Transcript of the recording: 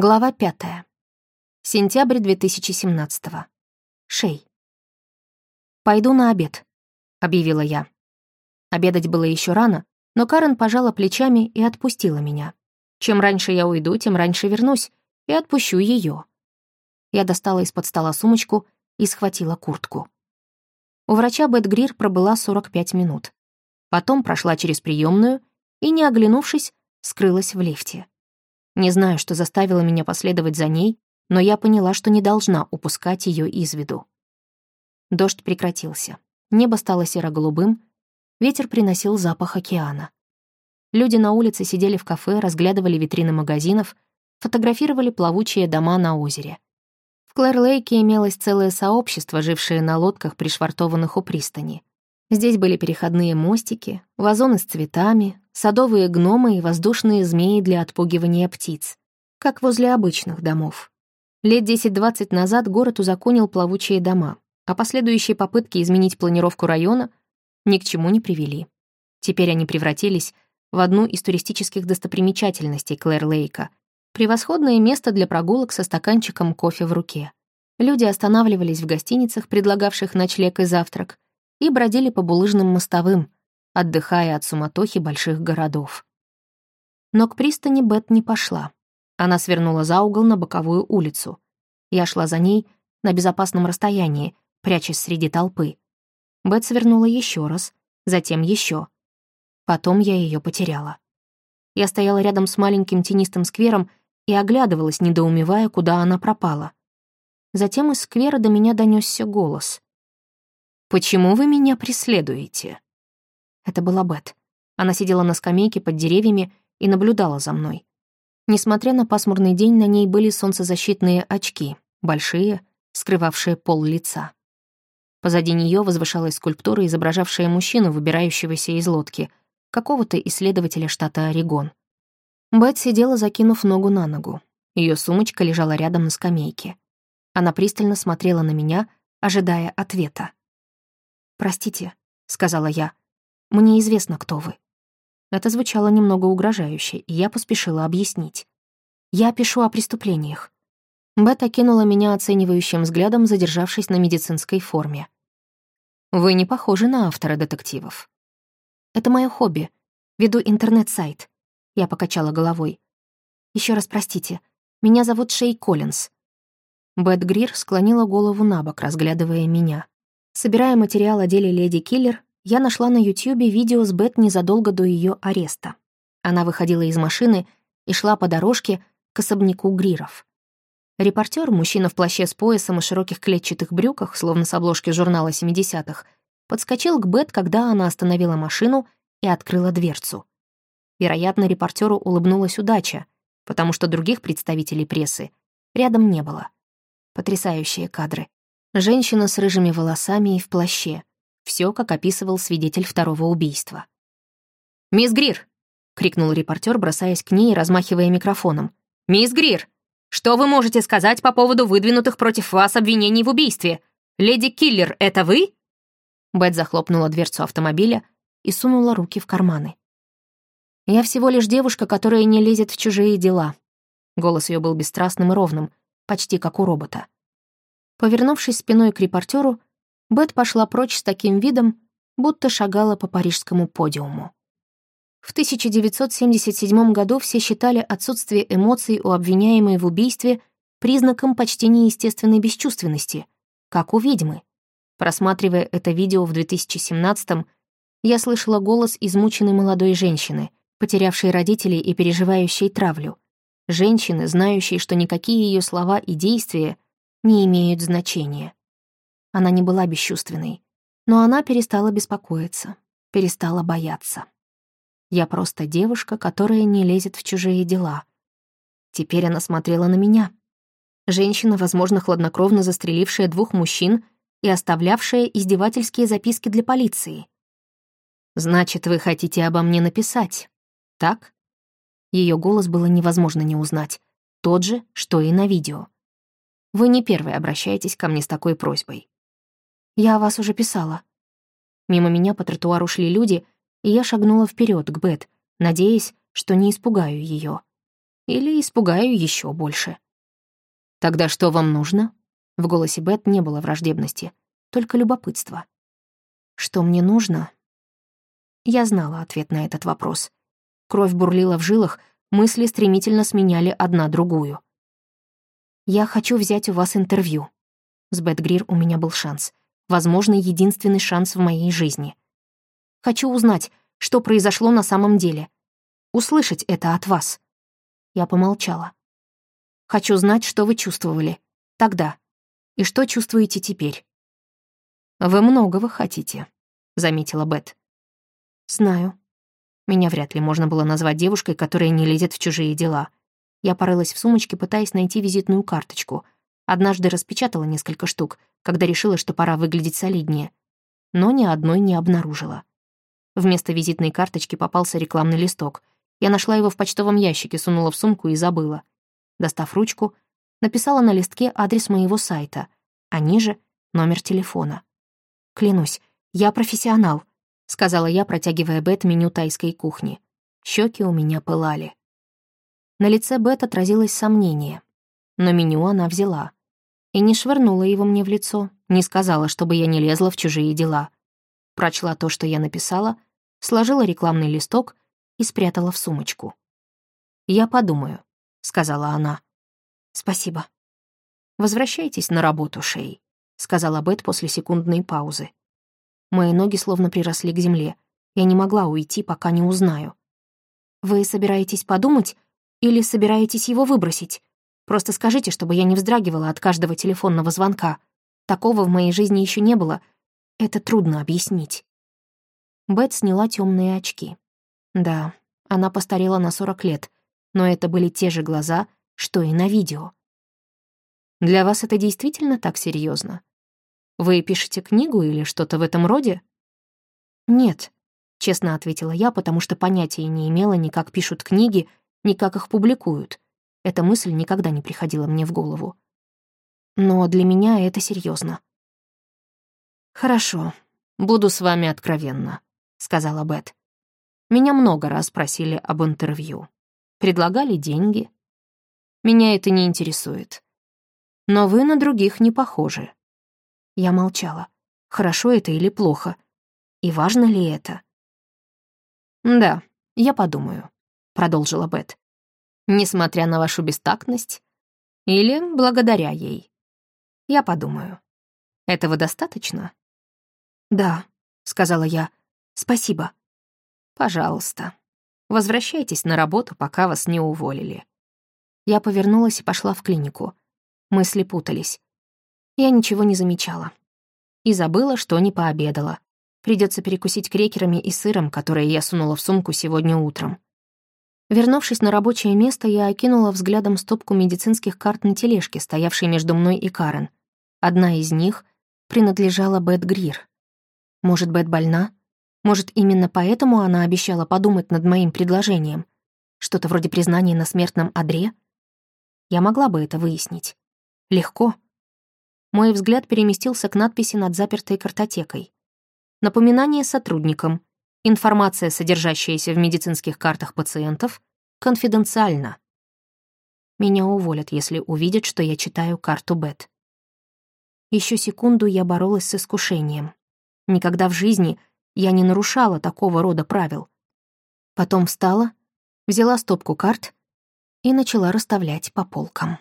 Глава пятая. Сентябрь 2017 -го. Шей. «Пойду на обед», — объявила я. Обедать было еще рано, но Карен пожала плечами и отпустила меня. Чем раньше я уйду, тем раньше вернусь и отпущу ее. Я достала из-под стола сумочку и схватила куртку. У врача Бет Грир пробыла 45 минут. Потом прошла через приемную и, не оглянувшись, скрылась в лифте. Не знаю, что заставило меня последовать за ней, но я поняла, что не должна упускать ее из виду. Дождь прекратился. Небо стало серо-голубым, ветер приносил запах океана. Люди на улице сидели в кафе, разглядывали витрины магазинов, фотографировали плавучие дома на озере. В Клэр-Лейке имелось целое сообщество, жившее на лодках, пришвартованных у пристани. Здесь были переходные мостики, вазоны с цветами, садовые гномы и воздушные змеи для отпугивания птиц, как возле обычных домов. Лет 10-20 назад город узаконил плавучие дома, а последующие попытки изменить планировку района ни к чему не привели. Теперь они превратились в одну из туристических достопримечательностей Клэр-Лейка. Превосходное место для прогулок со стаканчиком кофе в руке. Люди останавливались в гостиницах, предлагавших ночлег и завтрак, и бродили по булыжным мостовым, отдыхая от суматохи больших городов. Но к пристани Бет не пошла. Она свернула за угол на боковую улицу. Я шла за ней на безопасном расстоянии, прячась среди толпы. Бет свернула еще раз, затем еще. Потом я ее потеряла. Я стояла рядом с маленьким тенистым сквером и оглядывалась, недоумевая, куда она пропала. Затем из сквера до меня донесся голос. «Почему вы меня преследуете?» Это была Бет. Она сидела на скамейке под деревьями и наблюдала за мной. Несмотря на пасмурный день, на ней были солнцезащитные очки, большие, скрывавшие пол лица. Позади нее возвышалась скульптура, изображавшая мужчину, выбирающегося из лодки, какого-то исследователя штата Орегон. Бет сидела, закинув ногу на ногу. Ее сумочка лежала рядом на скамейке. Она пристально смотрела на меня, ожидая ответа. «Простите», — сказала я, мне известно, кто вы». Это звучало немного угрожающе, и я поспешила объяснить. «Я пишу о преступлениях». Бет окинула меня оценивающим взглядом, задержавшись на медицинской форме. «Вы не похожи на автора детективов». «Это мое хобби. Веду интернет-сайт». Я покачала головой. Еще раз простите. Меня зовут Шей Коллинз». Бет Грир склонила голову на бок, разглядывая меня. Собирая материал о деле леди Киллер, я нашла на Ютьюбе видео с Бет незадолго до ее ареста. Она выходила из машины и шла по дорожке к особняку Гриров. Репортер, мужчина в плаще с поясом и широких клетчатых брюках, словно с обложки журнала 70-х, подскочил к Бет, когда она остановила машину и открыла дверцу. Вероятно, репортеру улыбнулась удача, потому что других представителей прессы рядом не было. Потрясающие кадры. Женщина с рыжими волосами и в плаще, все, как описывал свидетель второго убийства. «Мисс Грир!» — крикнул репортер, бросаясь к ней и размахивая микрофоном. «Мисс Грир! Что вы можете сказать по поводу выдвинутых против вас обвинений в убийстве? Леди Киллер, это вы?» Бет захлопнула дверцу автомобиля и сунула руки в карманы. «Я всего лишь девушка, которая не лезет в чужие дела». Голос ее был бесстрастным и ровным, почти как у робота. Повернувшись спиной к репортеру, Бет пошла прочь с таким видом, будто шагала по парижскому подиуму. В 1977 году все считали отсутствие эмоций у обвиняемой в убийстве признаком почти неестественной бесчувственности, как у ведьмы. Просматривая это видео в 2017 я слышала голос измученной молодой женщины, потерявшей родителей и переживающей травлю. Женщины, знающей, что никакие ее слова и действия не имеют значения. Она не была бесчувственной, но она перестала беспокоиться, перестала бояться. Я просто девушка, которая не лезет в чужие дела. Теперь она смотрела на меня. Женщина, возможно, хладнокровно застрелившая двух мужчин и оставлявшая издевательские записки для полиции. «Значит, вы хотите обо мне написать, так?» Ее голос было невозможно не узнать. Тот же, что и на видео. Вы не первый обращаетесь ко мне с такой просьбой. Я о вас уже писала». Мимо меня по тротуару шли люди, и я шагнула вперед к Бет, надеясь, что не испугаю ее. Или испугаю еще больше. «Тогда что вам нужно?» В голосе Бет не было враждебности, только любопытство. «Что мне нужно?» Я знала ответ на этот вопрос. Кровь бурлила в жилах, мысли стремительно сменяли одна другую. «Я хочу взять у вас интервью». С Бет Грир у меня был шанс. Возможно, единственный шанс в моей жизни. Хочу узнать, что произошло на самом деле. Услышать это от вас. Я помолчала. Хочу знать, что вы чувствовали. Тогда. И что чувствуете теперь. «Вы многого хотите», — заметила Бет. «Знаю». Меня вряд ли можно было назвать девушкой, которая не лезет в чужие дела. Я порылась в сумочке, пытаясь найти визитную карточку. Однажды распечатала несколько штук, когда решила, что пора выглядеть солиднее. Но ни одной не обнаружила. Вместо визитной карточки попался рекламный листок. Я нашла его в почтовом ящике, сунула в сумку и забыла. Достав ручку, написала на листке адрес моего сайта, а ниже — номер телефона. «Клянусь, я профессионал», — сказала я, протягивая Бет меню тайской кухни. Щеки у меня пылали. На лице Бет отразилось сомнение. Но меню она взяла. И не швырнула его мне в лицо, не сказала, чтобы я не лезла в чужие дела. Прочла то, что я написала, сложила рекламный листок и спрятала в сумочку. «Я подумаю», — сказала она. «Спасибо». «Возвращайтесь на работу, Шей», — сказала Бет после секундной паузы. Мои ноги словно приросли к земле. Я не могла уйти, пока не узнаю. «Вы собираетесь подумать или собираетесь его выбросить? Просто скажите, чтобы я не вздрагивала от каждого телефонного звонка. Такого в моей жизни еще не было. Это трудно объяснить. Бет сняла темные очки. Да, она постарела на 40 лет, но это были те же глаза, что и на видео. Для вас это действительно так серьезно? Вы пишете книгу или что-то в этом роде? Нет, честно ответила я, потому что понятия не имела ни как пишут книги, ни как их публикуют. Эта мысль никогда не приходила мне в голову. Но для меня это серьезно. «Хорошо, буду с вами откровенна», — сказала Бет. «Меня много раз просили об интервью. Предлагали деньги. Меня это не интересует. Но вы на других не похожи». Я молчала. Хорошо это или плохо? И важно ли это? «Да, я подумаю», продолжила Бет. «Несмотря на вашу бестактность или благодаря ей. Я подумаю. Этого достаточно?» «Да», — сказала я. «Спасибо». «Пожалуйста. Возвращайтесь на работу, пока вас не уволили». Я повернулась и пошла в клинику. Мысли путались. Я ничего не замечала. И забыла, что не пообедала. Придется перекусить крекерами и сыром, которые я сунула в сумку сегодня утром. Вернувшись на рабочее место, я окинула взглядом стопку медицинских карт на тележке, стоявшей между мной и Карен. Одна из них принадлежала Бет Грир. Может, Бет больна? Может, именно поэтому она обещала подумать над моим предложением? Что-то вроде признания на смертном одре? Я могла бы это выяснить. Легко. Мой взгляд переместился к надписи над запертой картотекой. Напоминание сотрудникам. Информация, содержащаяся в медицинских картах пациентов, конфиденциальна. Меня уволят, если увидят, что я читаю карту Бет. Еще секунду я боролась с искушением. Никогда в жизни я не нарушала такого рода правил. Потом встала, взяла стопку карт и начала расставлять по полкам.